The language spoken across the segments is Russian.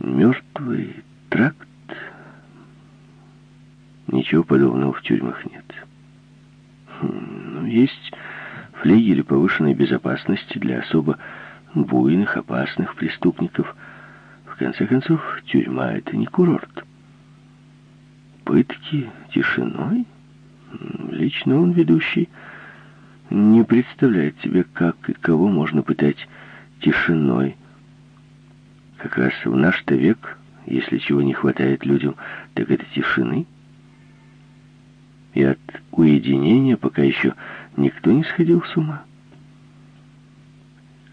Мертвый тракт? Ничего подобного в тюрьмах нет. Хм, ну, есть флигели повышенной безопасности для особо буйных, опасных преступников. В конце концов, тюрьма — это не курорт. Пытки тишиной? Лично он, ведущий, не представляет себе, как и кого можно пытать тишиной. Как раз в наш-то век, если чего не хватает людям, так это тишины. И от уединения пока еще никто не сходил с ума.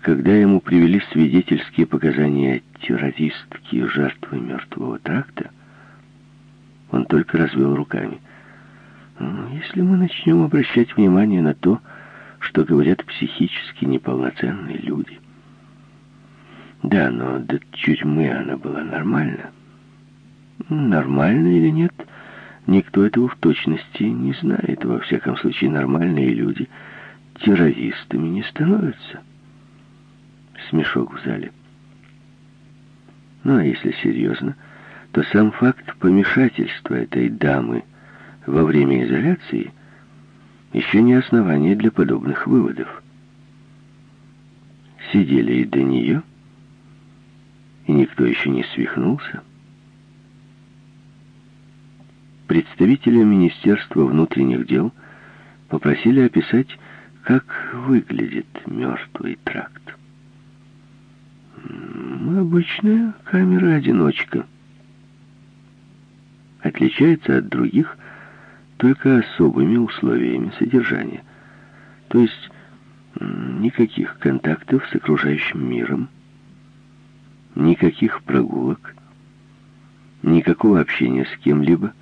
Когда ему привели свидетельские показания террористки жертвы мертвого тракта, он только развел руками. Ну, если мы начнем обращать внимание на то, что говорят психически неполноценные люди. Да, но до тюрьмы она была нормальна. Нормально или нет, никто этого в точности не знает. Во всяком случае, нормальные люди террористами не становятся. Смешок в зале. Ну, а если серьезно, то сам факт помешательства этой дамы во время изоляции еще не основание для подобных выводов. Сидели и до нее, и никто еще не свихнулся. Представителя Министерства внутренних дел попросили описать, как выглядит мертвый тракт. Обычная камера-одиночка. Отличается от других только особыми условиями содержания. То есть никаких контактов с окружающим миром, никаких прогулок, никакого общения с кем-либо,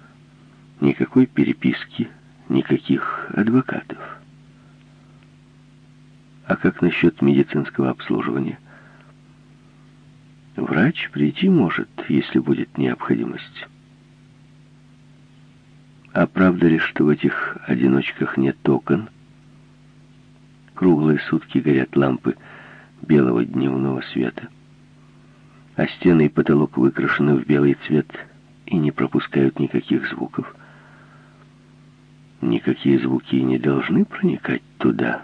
никакой переписки, никаких адвокатов. А как насчет медицинского обслуживания? Врач прийти может, если будет необходимость. А правда ли, что в этих одиночках нет окон? Круглые сутки горят лампы белого дневного света. А стены и потолок выкрашены в белый цвет и не пропускают никаких звуков. Никакие звуки не должны проникать туда.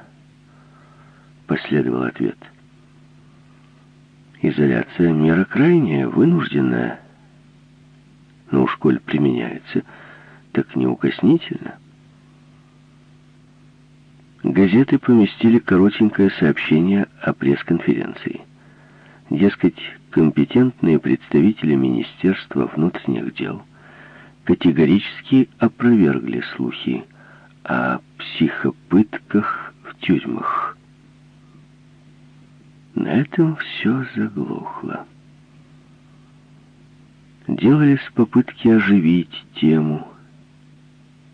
Последовал ответ. Изоляция — мера крайняя, вынужденная. Но уж коль применяется — так неукоснительно. Газеты поместили коротенькое сообщение о пресс-конференции. Дескать, компетентные представители Министерства внутренних дел категорически опровергли слухи о психопытках в тюрьмах. На этом все заглохло. Делались попытки оживить тему,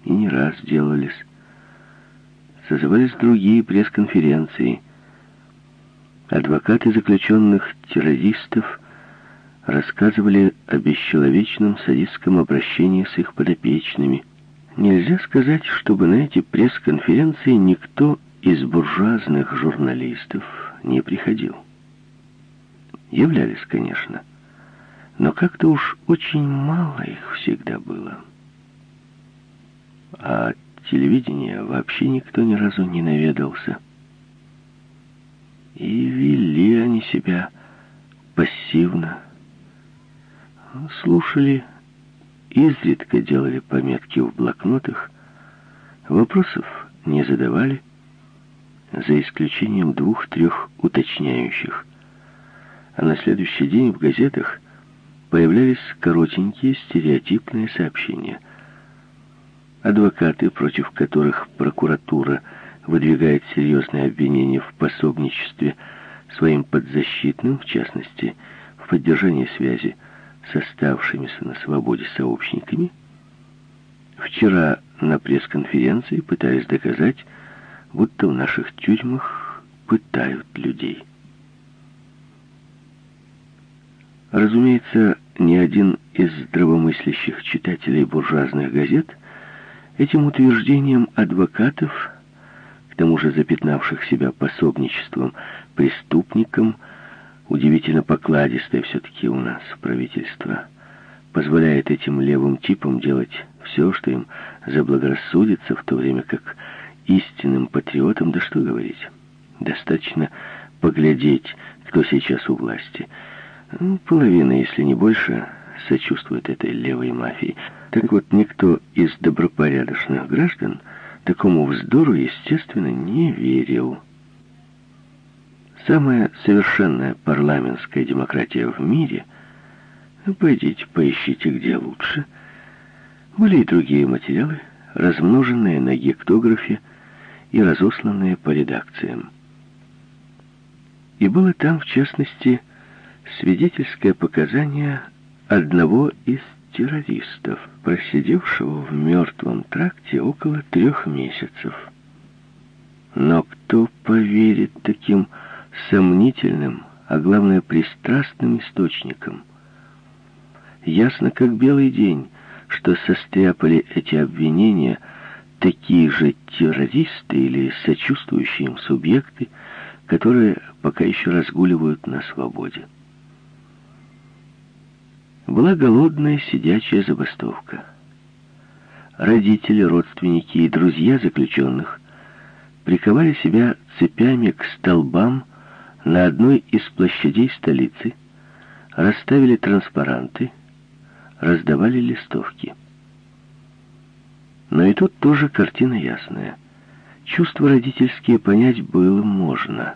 и не раз делались. Созывались другие пресс-конференции. Адвокаты заключенных террористов рассказывали о бесчеловечном садистском обращении с их подопечными. Нельзя сказать, чтобы на эти пресс-конференции никто из буржуазных журналистов не приходил. Являлись, конечно, но как-то уж очень мало их всегда было а телевидения вообще никто ни разу не наведался. И вели они себя пассивно. Слушали, изредка делали пометки в блокнотах, вопросов не задавали, за исключением двух-трех уточняющих. А на следующий день в газетах появлялись коротенькие стереотипные сообщения – Адвокаты, против которых прокуратура выдвигает серьезные обвинения в пособничестве своим подзащитным, в частности, в поддержании связи с оставшимися на свободе сообщниками, вчера на пресс-конференции пытались доказать, будто в наших тюрьмах пытают людей. Разумеется, ни один из здравомыслящих читателей буржуазных газет Этим утверждением адвокатов, тому же запятнавших себя пособничеством преступникам, Удивительно покладистое все-таки у нас правительство. Позволяет этим левым типам делать все, что им заблагорассудится, в то время как истинным патриотам, да что говорить, достаточно поглядеть, кто сейчас у власти. Ну, половина, если не больше, сочувствует этой левой мафии. Так вот, никто из добропорядочных граждан такому вздору, естественно, не верил. Самая совершенная парламентская демократия в мире, ну, пойдите, поищите, где лучше, были и другие материалы, размноженные на гектографе и разосланные по редакциям. И было там, в частности, свидетельское показание одного из террористов, просидевшего в мертвом тракте около трех месяцев. Но кто поверит таким сомнительным, а главное пристрастным источникам? Ясно как белый день, что состряпали эти обвинения такие же террористы или сочувствующие им субъекты, которые пока еще разгуливают на свободе. Была голодная сидячая забастовка. Родители, родственники и друзья заключенных приковали себя цепями к столбам на одной из площадей столицы, расставили транспаранты, раздавали листовки. Но и тут тоже картина ясная. Чувства родительские понять было можно.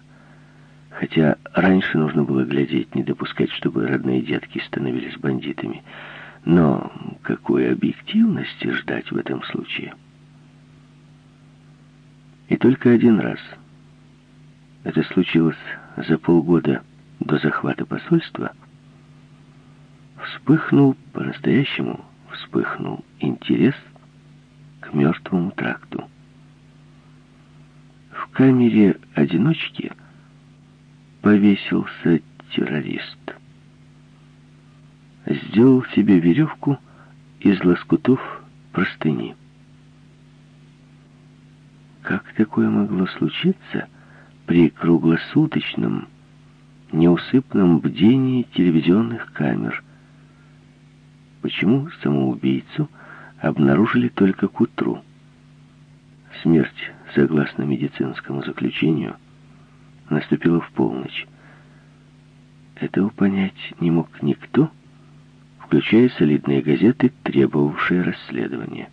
Хотя раньше нужно было глядеть, не допускать, чтобы родные детки становились бандитами. Но какой объективности ждать в этом случае? И только один раз. Это случилось за полгода до захвата посольства. Вспыхнул, по-настоящему вспыхнул интерес к мертвому тракту. В камере одиночки повесился террорист. Сделал себе веревку из лоскутов простыни. Как такое могло случиться при круглосуточном, неусыпном бдении телевизионных камер? Почему самоубийцу обнаружили только к утру? Смерть, согласно медицинскому заключению, наступила в полночь. Этого понять не мог никто, включая солидные газеты, требовавшие расследования.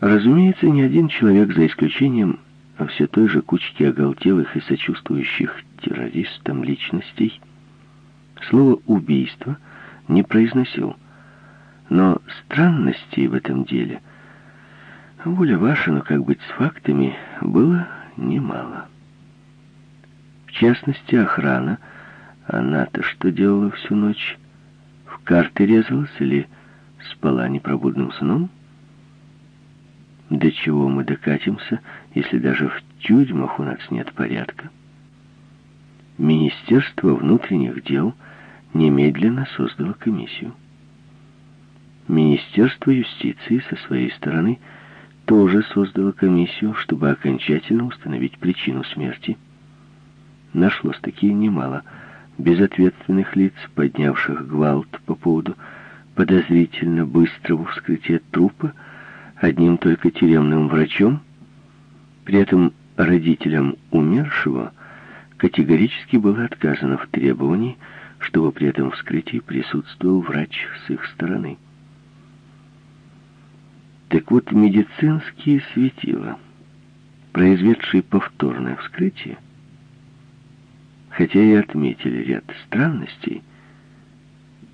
Разумеется, ни один человек, за исключением все той же кучки оголтелых и сочувствующих террористам личностей, слово «убийство» не произносил. Но странностей в этом деле – Воля ваша, но как быть с фактами, было немало. В частности, охрана. Она-то что делала всю ночь? В карты резалась или спала непробудным сном? До чего мы докатимся, если даже в тюрьмах у нас нет порядка? Министерство внутренних дел немедленно создало комиссию. Министерство юстиции со своей стороны – тоже создала комиссию, чтобы окончательно установить причину смерти. Нашлось такие немало безответственных лиц, поднявших гвалт по поводу подозрительно быстрого вскрытия трупа одним только тюремным врачом. При этом родителям умершего категорически было отказано в требовании, чтобы при этом вскрытии присутствовал врач с их стороны. Так вот, медицинские светила, произведшие повторное вскрытие, хотя и отметили ряд странностей,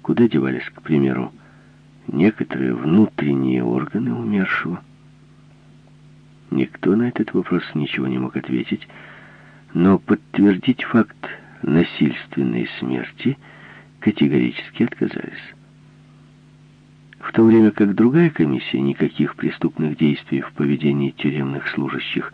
куда девались, к примеру, некоторые внутренние органы умершего. Никто на этот вопрос ничего не мог ответить, но подтвердить факт насильственной смерти категорически отказались в то время как другая комиссия никаких преступных действий в поведении тюремных служащих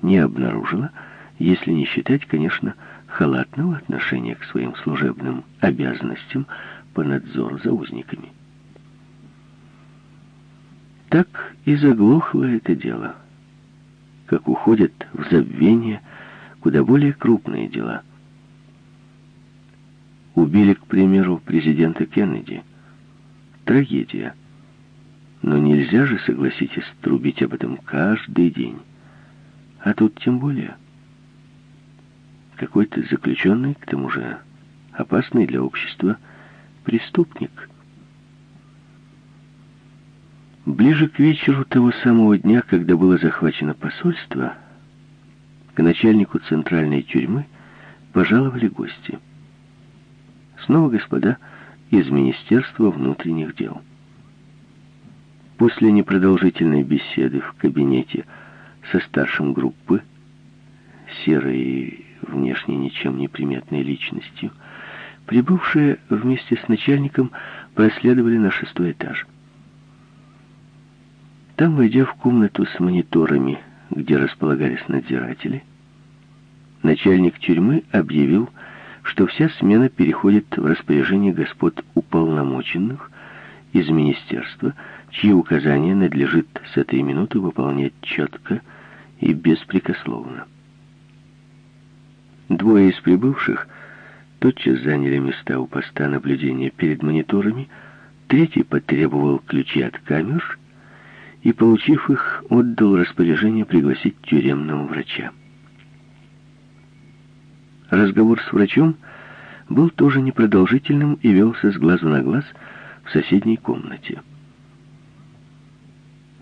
не обнаружила, если не считать, конечно, халатного отношения к своим служебным обязанностям по надзору за узниками. Так и заглохло это дело, как уходят в забвение куда более крупные дела. Убили, к примеру, президента Кеннеди. Трагедия. Но нельзя же, согласитесь, трубить об этом каждый день. А тут тем более. Какой-то заключенный, к тому же опасный для общества, преступник. Ближе к вечеру того самого дня, когда было захвачено посольство, к начальнику центральной тюрьмы пожаловали гости. Снова господа из Министерства внутренних дел. После непродолжительной беседы в кабинете со старшим группы, серой и внешне ничем не приметной личностью, прибывшие вместе с начальником проследовали на шестой этаж. Там, войдя в комнату с мониторами, где располагались надзиратели, начальник тюрьмы объявил, что вся смена переходит в распоряжение господ уполномоченных из министерства, чьи указания надлежит с этой минуты выполнять четко и беспрекословно. Двое из прибывших тотчас заняли места у поста наблюдения перед мониторами, третий потребовал ключи от камер и, получив их, отдал распоряжение пригласить тюремного врача. Разговор с врачом был тоже непродолжительным и велся с глазу на глаз в соседней комнате.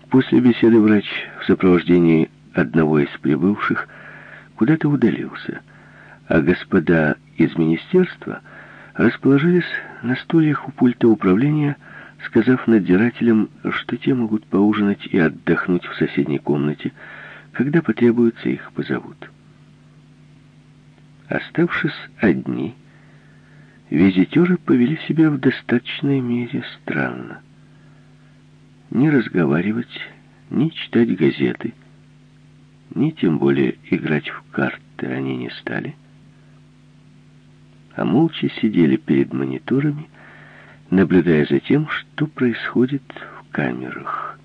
После беседы врач в сопровождении одного из прибывших куда-то удалился, а господа из министерства расположились на стульях у пульта управления, сказав надзирателям, что те могут поужинать и отдохнуть в соседней комнате, когда потребуется, их позовут. Оставшись одни, визитеры повели себя в достаточной мере странно. Не разговаривать, ни читать газеты, ни тем более играть в карты они не стали, а молча сидели перед мониторами, наблюдая за тем, что происходит в камерах.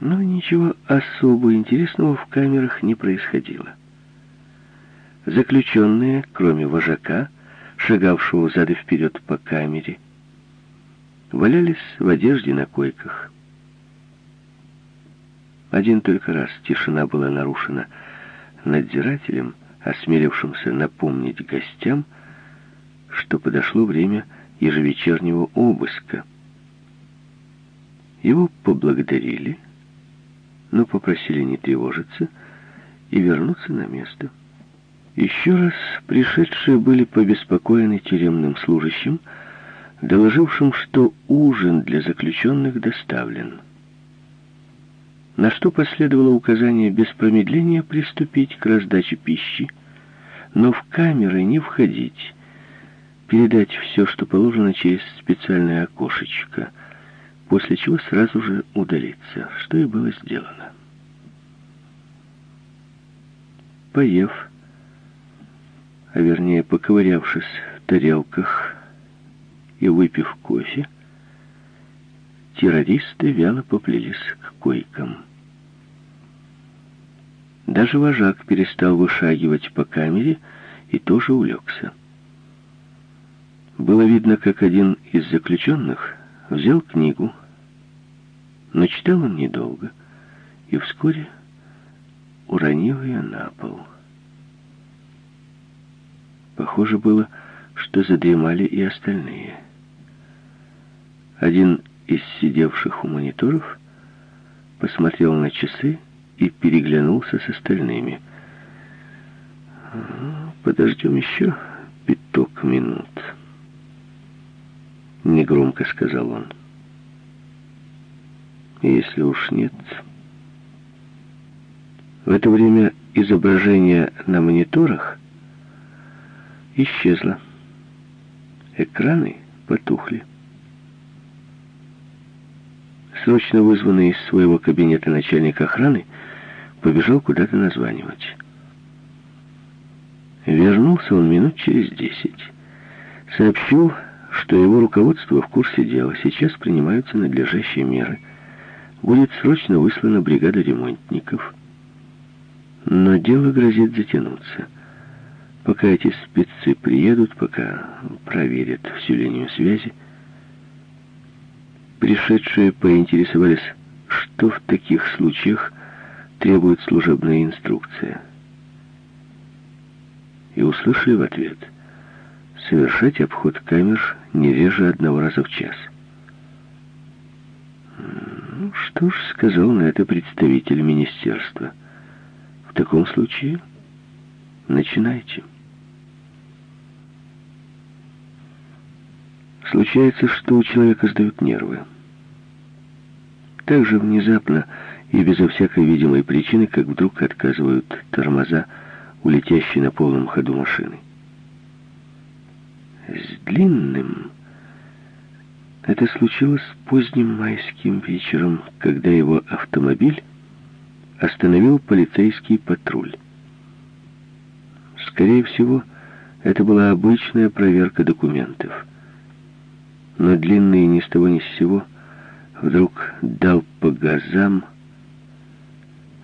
Но ничего особо интересного в камерах не происходило. Заключенные, кроме вожака, шагавшего зад и вперед по камере, валялись в одежде на койках. Один только раз тишина была нарушена надзирателем, осмелившимся напомнить гостям, что подошло время ежевечернего обыска. Его поблагодарили, но попросили не тревожиться и вернуться на место. Еще раз пришедшие были побеспокоены тюремным служащим, доложившим, что ужин для заключенных доставлен. На что последовало указание без промедления приступить к раздаче пищи, но в камеры не входить, передать все, что положено через специальное окошечко, после чего сразу же удалиться, что и было сделано. Поев, а вернее поковырявшись в тарелках и выпив кофе, террористы вяло поплелись к койкам. Даже вожак перестал вышагивать по камере и тоже улегся. Было видно, как один из заключенных взял книгу, но читал он недолго и вскоре уронил ее на пол. Похоже было, что задремали и остальные. Один из сидевших у мониторов посмотрел на часы и переглянулся с остальными. «Подождем еще пяток минут». — негромко сказал он. «Если уж нет...» В это время изображение на мониторах исчезло. Экраны потухли. Срочно вызванный из своего кабинета начальник охраны побежал куда-то названивать. Вернулся он минут через десять. Сообщил, что его руководство в курсе дела, сейчас принимаются надлежащие меры. Будет срочно выслана бригада ремонтников. Но дело грозит затянуться. Пока эти спецы приедут, пока проверят всю линию связи, пришедшие поинтересовались, что в таких случаях требует служебная инструкция. И услышали в ответ совершать обход камер не реже одного раза в час. Ну, что ж, сказал на это представитель министерства. В таком случае начинайте. Случается, что у человека сдают нервы. Так же внезапно и безо всякой видимой причины, как вдруг отказывают тормоза у на полном ходу машины. С длинным это случилось поздним майским вечером, когда его автомобиль остановил полицейский патруль. Скорее всего, это была обычная проверка документов. Но длинный ни с того ни с сего вдруг дал по газам,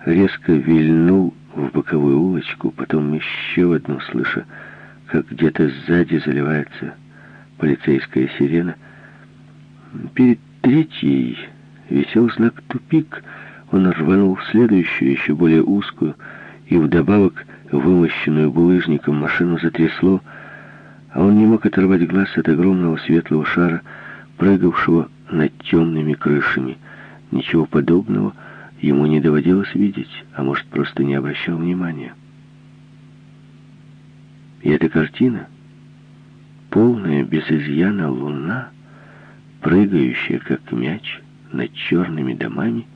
резко вильнул в боковую улочку, потом еще в одну, слыша, как где-то сзади заливается полицейская сирена. Перед третьей висел знак «Тупик», он рванул в следующую, еще более узкую, и вдобавок вымощенную булыжником машину затрясло, а он не мог оторвать глаз от огромного светлого шара, прыгавшего над темными крышами. Ничего подобного ему не доводилось видеть, а может, просто не обращал внимания. И эта картина, полная без изъяна луна, прыгающая как мяч над черными домами,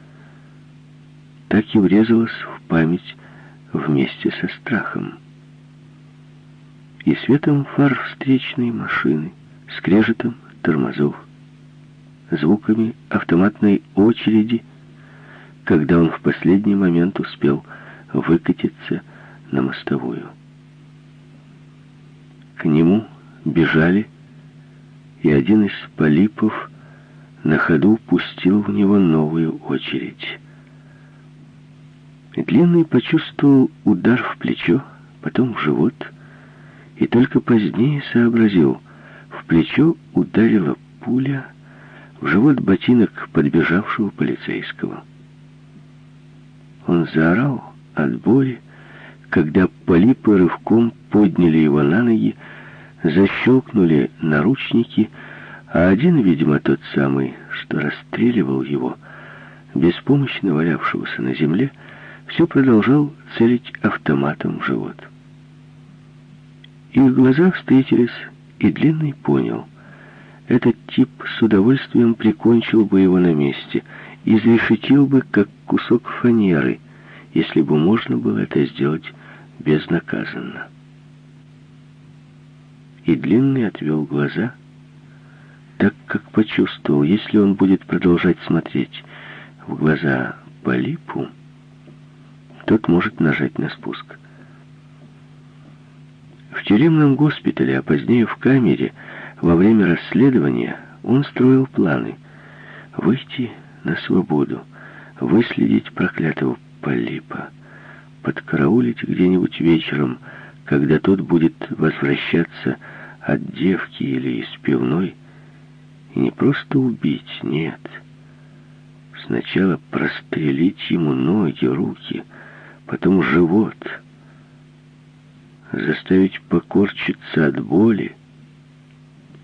так и врезалась в память вместе со страхом. И светом фар встречной машины, скрежетом тормозов, звуками автоматной очереди, когда он в последний момент успел выкатиться на мостовую. К нему бежали, и один из полипов на ходу пустил в него новую очередь. Длинный почувствовал удар в плечо, потом в живот, и только позднее сообразил, в плечо ударила пуля, в живот ботинок подбежавшего полицейского. Он заорал от боли, когда полипы рывком подняли его на ноги, защелкнули наручники, а один, видимо, тот самый, что расстреливал его, беспомощно валявшегося на земле, все продолжал целить автоматом в живот. Их глаза встретились, и Длинный понял — этот тип с удовольствием прикончил бы его на месте, изрешетил бы, как кусок фанеры, если бы можно было это сделать безнаказанно. И Длинный отвел глаза, так как почувствовал, если он будет продолжать смотреть в глаза Полипу, тот может нажать на спуск. В тюремном госпитале, а позднее в камере, во время расследования он строил планы выйти на свободу, выследить проклятого Полипа, подкараулить где-нибудь вечером, когда тот будет возвращаться от девки или из пивной, и не просто убить, нет. Сначала прострелить ему ноги, руки, потом живот, заставить покорчиться от боли,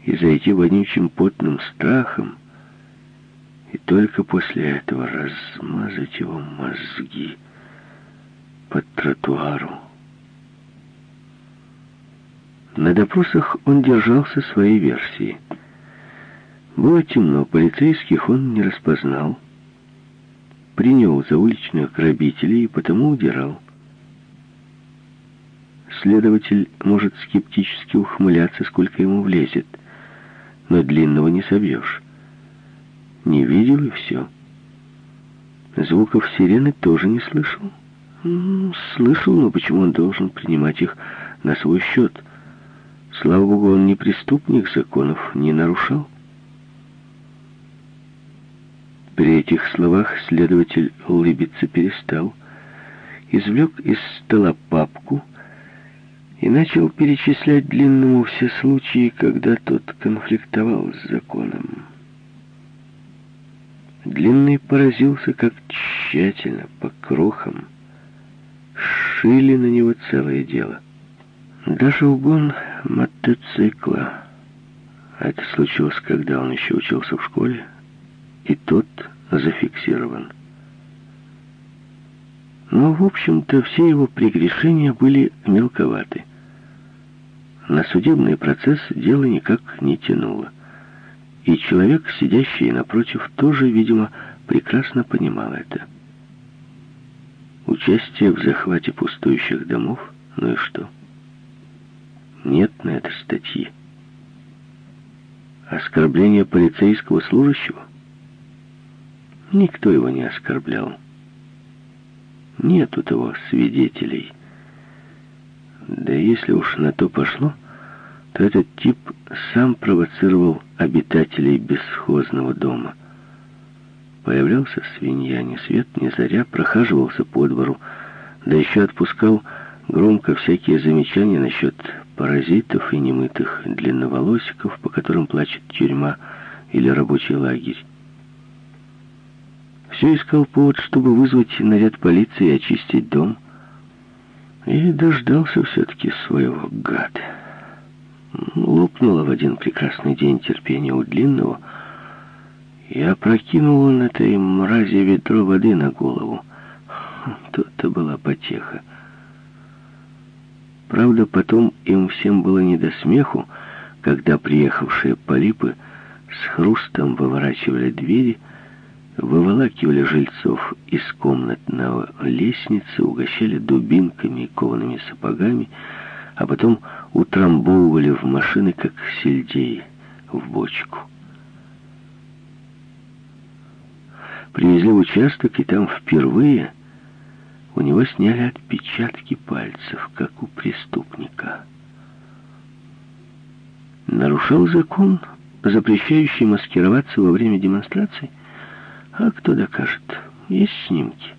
и зайти вонючим потным страхом, и только после этого размазать его мозги под тротуару. На допросах он держался своей версии. Было темно, полицейских он не распознал. Принял за уличных грабителей и потому удирал. Следователь может скептически ухмыляться, сколько ему влезет но длинного не собьешь. Не видел и все. Звуков сирены тоже не слышал. Слышал, но почему он должен принимать их на свой счет? Слава богу, он не преступник, законов не нарушал. При этих словах следователь улыбиться перестал извлек из стола папку и начал перечислять длинному все случаи, когда тот конфликтовал с законом. Длинный поразился, как тщательно, по крохам, шили на него целое дело. Даже угон мотоцикла, а это случилось, когда он еще учился в школе, и тот зафиксирован. Но, в общем-то, все его прегрешения были мелковаты. На судебный процесс дело никак не тянуло. И человек, сидящий напротив, тоже, видимо, прекрасно понимал это. Участие в захвате пустующих домов, ну и что? Нет на это статьи. Оскорбление полицейского служащего? Никто его не оскорблял. Нет у того свидетелей. Да если уж на то пошло, то этот тип сам провоцировал обитателей бесхозного дома. Появлялся свинья, ни свет, ни заря, прохаживался по двору, да еще отпускал громко всякие замечания насчет паразитов и немытых длинноволосиков, по которым плачет тюрьма или рабочий лагерь. Все искал повод, чтобы вызвать наряд полиции и очистить дом. И дождался все-таки своего гада. Лопнуло в один прекрасный день терпение у длинного, и опрокинул он этой мрази ведро воды на голову. То-то была потеха. Правда, потом им всем было не до смеху, когда приехавшие полипы с хрустом выворачивали двери, выволакивали жильцов из комнат на лестнице, угощали дубинками и коваными сапогами, а потом утрамбовывали в машины, как сельдей, в бочку. Привезли в участок, и там впервые у него сняли отпечатки пальцев, как у преступника. Нарушал закон, запрещающий маскироваться во время демонстраций? А кто докажет? Есть снимки.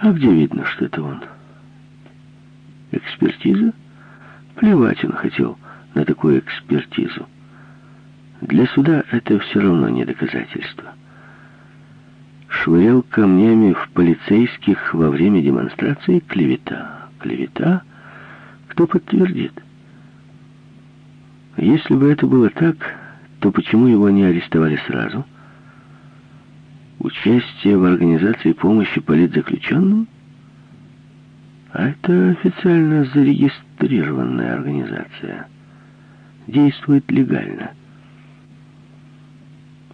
А где видно, что это он? Экспертиза? Плевать он хотел на такую экспертизу. Для суда это все равно не доказательство. Швырял камнями в полицейских во время демонстрации клевета. Клевета? Кто подтвердит? Если бы это было так, то почему его не арестовали сразу? Участие в организации помощи политзаключенным? А это официально зарегистрированная организация. Действует легально.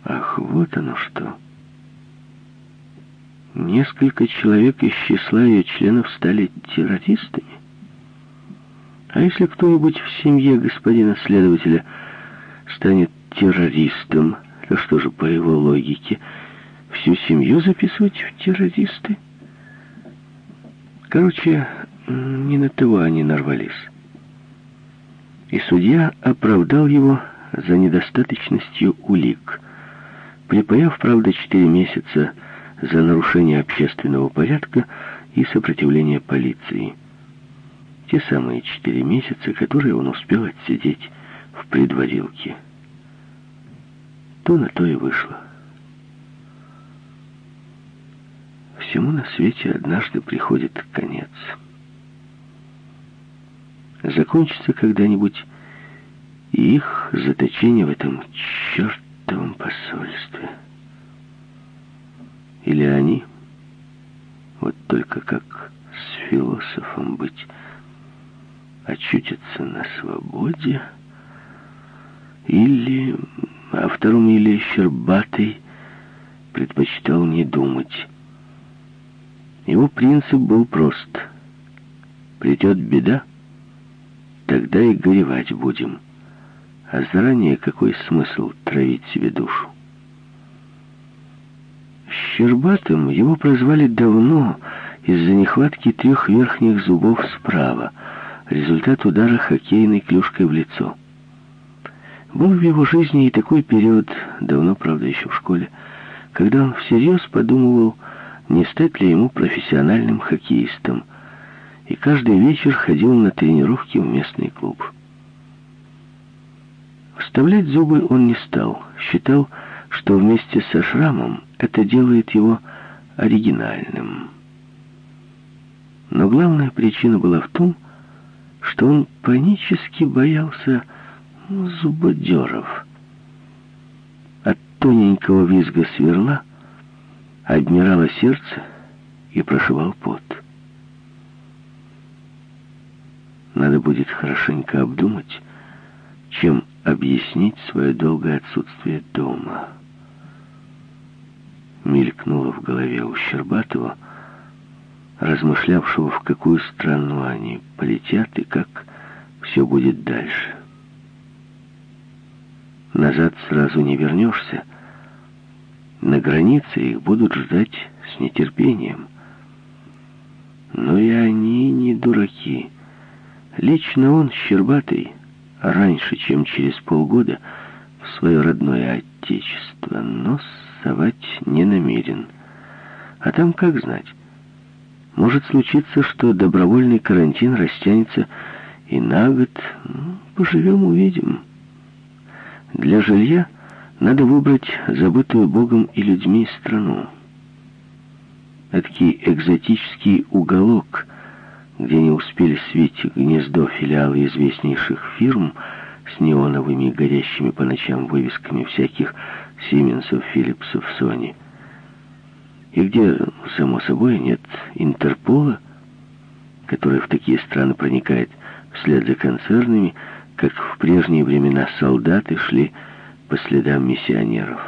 Ах, вот оно что. Несколько человек из числа ее членов стали террористами. А если кто-нибудь в семье господина следователя станет террористом, то что же, по его логике, всю семью записывать в террористы? Короче, не на того они нарвались. И судья оправдал его за недостаточностью улик, припаяв, правда, четыре месяца за нарушение общественного порядка и сопротивление полиции. Те самые четыре месяца, которые он успел отсидеть в предварилке. То на то и вышло. Всему на свете однажды приходит конец. Закончится когда-нибудь их заточение в этом чертовом посольстве. Или они, вот только как с философом быть, очутятся на свободе, или, а втором или Щербатый предпочитал не думать. Его принцип был прост. Придет беда, тогда и горевать будем. А заранее какой смысл травить себе душу? Щербатым его прозвали давно из-за нехватки трех верхних зубов справа, результат удара хоккейной клюшкой в лицо. Был в его жизни и такой период, давно, правда, еще в школе, когда он всерьез подумывал, не стать ли ему профессиональным хоккеистом, и каждый вечер ходил на тренировки в местный клуб. Вставлять зубы он не стал, считал, что вместе со шрамом это делает его оригинальным. Но главная причина была в том, что он панически боялся зубодеров. От тоненького визга сверла обмирало сердце и прошивал пот. Надо будет хорошенько обдумать, чем объяснить свое долгое отсутствие дома. Мелькнуло в голове у Щербатова, размышлявшего, в какую страну они полетят и как все будет дальше. Назад сразу не вернешься. На границе их будут ждать с нетерпением. Но и они не дураки. Лично он, Щербатый, раньше, чем через полгода, в свое родное отечество, но совать не намерен. А там как знать? Может случиться, что добровольный карантин растянется и на год. Ну, поживем, увидим. Для жилья надо выбрать забытую Богом и людьми страну. Эдакий экзотический уголок, где не успели свить гнездо филиалы известнейших фирм с неоновыми горящими по ночам вывесками всяких Сименсов, Филлипсов, Сони. И где, само собой, нет Интерпола, который в такие страны проникает вслед за концернами, как в прежние времена солдаты шли по следам миссионеров.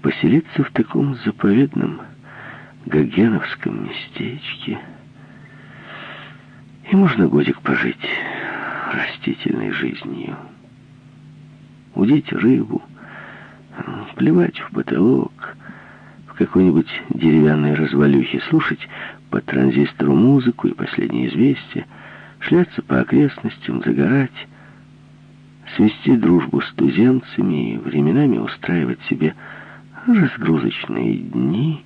Поселиться в таком заповедном гогеновском местечке и можно годик пожить растительной жизнью. Удить рыбу, плевать в потолок, в какой-нибудь деревянной развалюхе, слушать по транзистору музыку и последние известия, шляться по окрестностям, загорать, свести дружбу с туземцами и временами устраивать себе разгрузочные дни,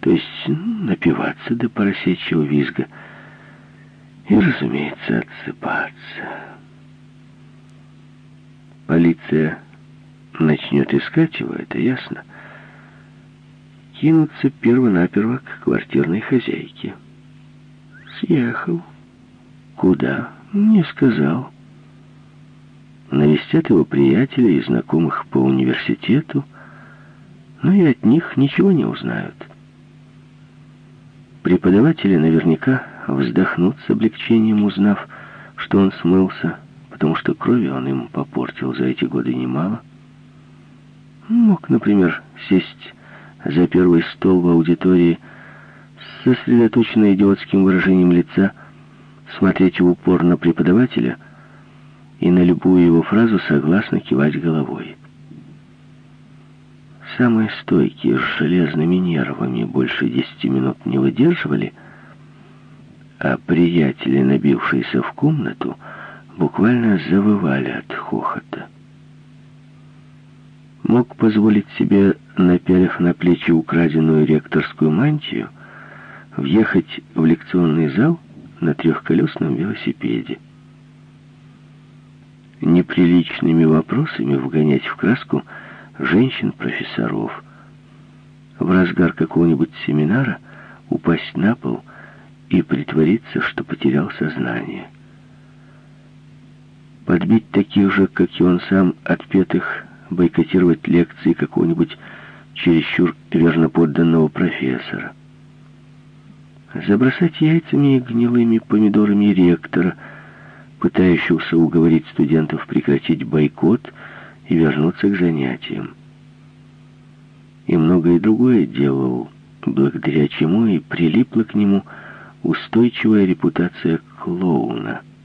то есть напиваться до поросячьего визга и, разумеется, отсыпаться. Полиция начнет искать его, это ясно. Кинуться перво-наперво к квартирной хозяйке. Съехал. Куда? Не сказал. Навестят его приятелей и знакомых по университету, но и от них ничего не узнают. Преподаватели наверняка вздохнут с облегчением, узнав, что он смылся, потому что крови он им попортил за эти годы немало. Мог, например, сесть за первый стол в аудитории с сосредоточенно идиотским выражением лица — смотреть в упор на преподавателя и на любую его фразу согласно кивать головой. Самые стойкие с железными нервами больше десяти минут не выдерживали, а приятели, набившиеся в комнату, буквально завывали от хохота. Мог позволить себе, напялив на плечи украденную ректорскую мантию, въехать в лекционный зал на трехколесном велосипеде. Неприличными вопросами вгонять в краску женщин-профессоров. В разгар какого-нибудь семинара упасть на пол и притвориться, что потерял сознание. Подбить таких же, как и он сам, отпетых, бойкотировать лекции какого-нибудь чересчур верноподданного профессора забросать яйцами и гнилыми помидорами ректора, пытающегося уговорить студентов прекратить бойкот и вернуться к занятиям. И многое другое делал, благодаря чему и прилипла к нему устойчивая репутация клоуна —